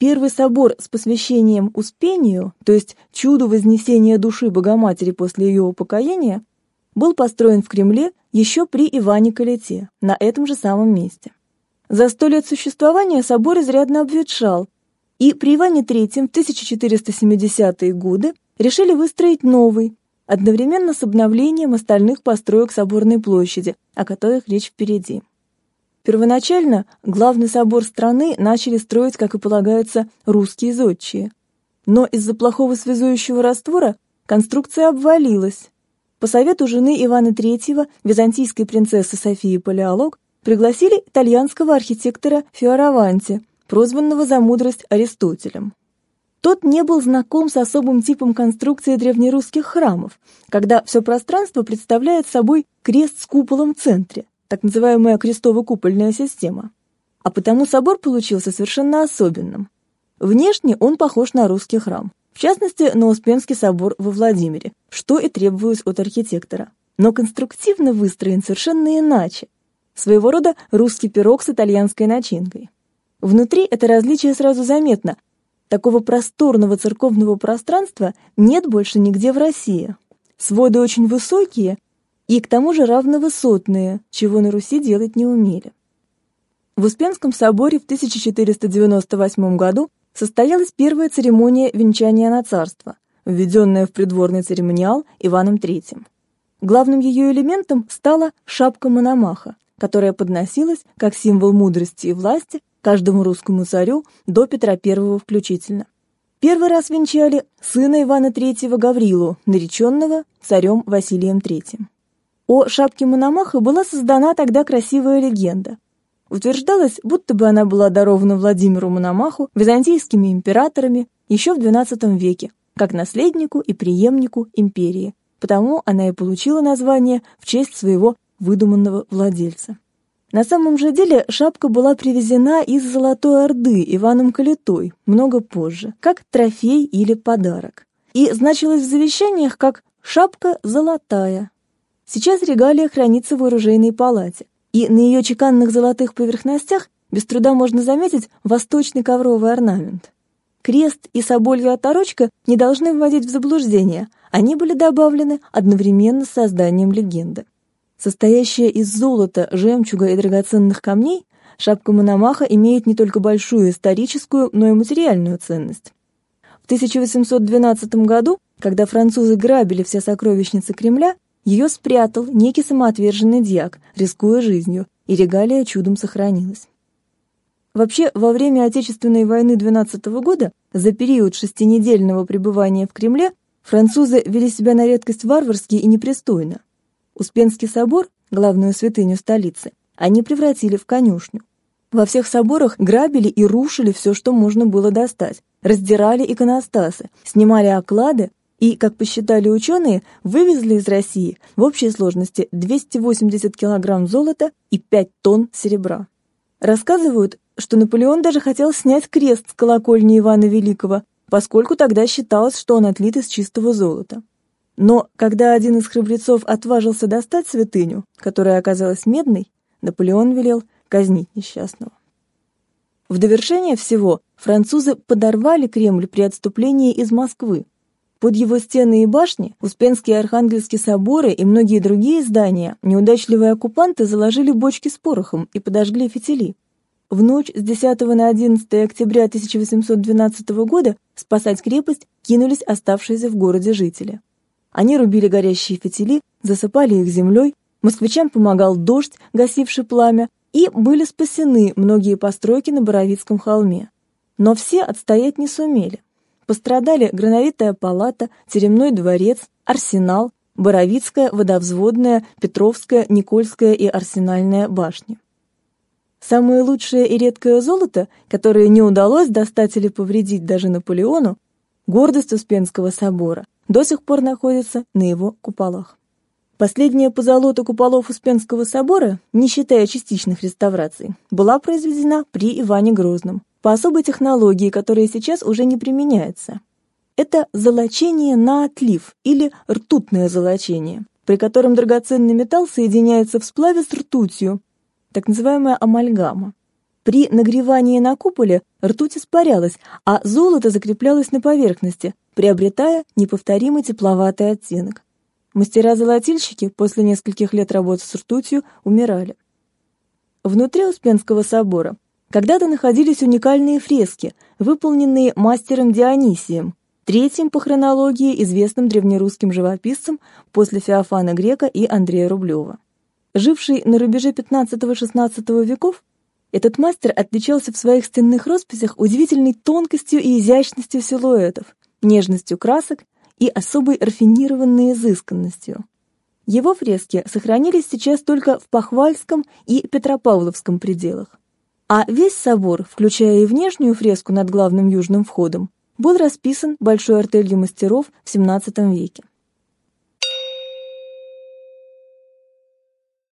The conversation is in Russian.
Первый собор с посвящением Успению, то есть чуду вознесения души Богоматери после ее упокоения, был построен в Кремле еще при Иване Калите, на этом же самом месте. За сто лет существования собор изрядно обветшал, и при Иване III в 1470-е годы решили выстроить новый, одновременно с обновлением остальных построек соборной площади, о которых речь впереди. Первоначально главный собор страны начали строить, как и полагается, русские зодчие. Но из-за плохого связующего раствора конструкция обвалилась. По совету жены Ивана III, византийской принцессы Софии Палеолог, пригласили итальянского архитектора Фиораванти, прозванного за мудрость Аристотелем. Тот не был знаком с особым типом конструкции древнерусских храмов, когда все пространство представляет собой крест с куполом в центре, так называемая крестово-купольная система. А потому собор получился совершенно особенным. Внешне он похож на русский храм, в частности, на Успенский собор во Владимире, что и требовалось от архитектора. Но конструктивно выстроен совершенно иначе. Своего рода русский пирог с итальянской начинкой. Внутри это различие сразу заметно, Такого просторного церковного пространства нет больше нигде в России. Своды очень высокие и к тому же равновысотные, чего на Руси делать не умели. В Успенском соборе в 1498 году состоялась первая церемония венчания на царство, введенная в придворный церемониал Иваном III. Главным ее элементом стала шапка Мономаха, которая подносилась как символ мудрости и власти каждому русскому царю до Петра I включительно. Первый раз венчали сына Ивана III Гаврилу, нареченного царем Василием III. О шапке Мономаха была создана тогда красивая легенда. Утверждалось, будто бы она была дарована Владимиру Мономаху византийскими императорами еще в XII веке, как наследнику и преемнику империи, потому она и получила название в честь своего выдуманного владельца. На самом же деле шапка была привезена из Золотой Орды Иваном Калитой много позже, как трофей или подарок. И значилась в завещаниях как «шапка золотая». Сейчас регалия хранится в оружейной палате, и на ее чеканных золотых поверхностях без труда можно заметить восточный ковровый орнамент. Крест и соболья оторочка не должны вводить в заблуждение, они были добавлены одновременно с созданием легенды. Состоящая из золота, жемчуга и драгоценных камней, шапка Мономаха имеет не только большую историческую, но и материальную ценность. В 1812 году, когда французы грабили все сокровищницы Кремля, ее спрятал некий самоотверженный дьяк, рискуя жизнью, и регалия чудом сохранилась. Вообще, во время Отечественной войны 12 года, за период шестинедельного пребывания в Кремле, французы вели себя на редкость варварски и непристойно. Успенский собор, главную святыню столицы, они превратили в конюшню. Во всех соборах грабили и рушили все, что можно было достать, раздирали иконостасы, снимали оклады и, как посчитали ученые, вывезли из России в общей сложности 280 килограмм золота и 5 тонн серебра. Рассказывают, что Наполеон даже хотел снять крест с колокольни Ивана Великого, поскольку тогда считалось, что он отлит из чистого золота. Но когда один из храбрецов отважился достать святыню, которая оказалась медной, Наполеон велел казнить несчастного. В довершение всего французы подорвали Кремль при отступлении из Москвы. Под его стены и башни, Успенские Архангельские соборы и многие другие здания неудачливые оккупанты заложили бочки с порохом и подожгли фитили. В ночь с 10 на 11 октября 1812 года спасать крепость кинулись оставшиеся в городе жители. Они рубили горящие фитили, засыпали их землей, москвичам помогал дождь, гасивший пламя, и были спасены многие постройки на Боровицком холме. Но все отстоять не сумели. Пострадали Грановитая палата, Теремной дворец, Арсенал, Боровицкая, Водовзводная, Петровская, Никольская и Арсенальная башни. Самое лучшее и редкое золото, которое не удалось достать или повредить даже Наполеону, гордость Успенского собора, до сих пор находится на его куполах. Последняя позолота куполов Успенского собора, не считая частичных реставраций, была произведена при Иване Грозном по особой технологии, которая сейчас уже не применяется. Это золочение на отлив или ртутное золочение, при котором драгоценный металл соединяется в сплаве с ртутью, так называемая амальгама. При нагревании на куполе ртуть испарялась, а золото закреплялось на поверхности, приобретая неповторимый тепловатый оттенок. Мастера-золотильщики после нескольких лет работы с ртутью умирали. Внутри Успенского собора когда-то находились уникальные фрески, выполненные мастером Дионисием, третьим по хронологии известным древнерусским живописцем после Феофана Грека и Андрея Рублева. Живший на рубеже 15-16 веков, этот мастер отличался в своих стенных росписях удивительной тонкостью и изящностью силуэтов, нежностью красок и особой рафинированной изысканностью. Его фрески сохранились сейчас только в Похвальском и Петропавловском пределах. А весь собор, включая и внешнюю фреску над главным южным входом, был расписан большой артелью мастеров в XVII веке.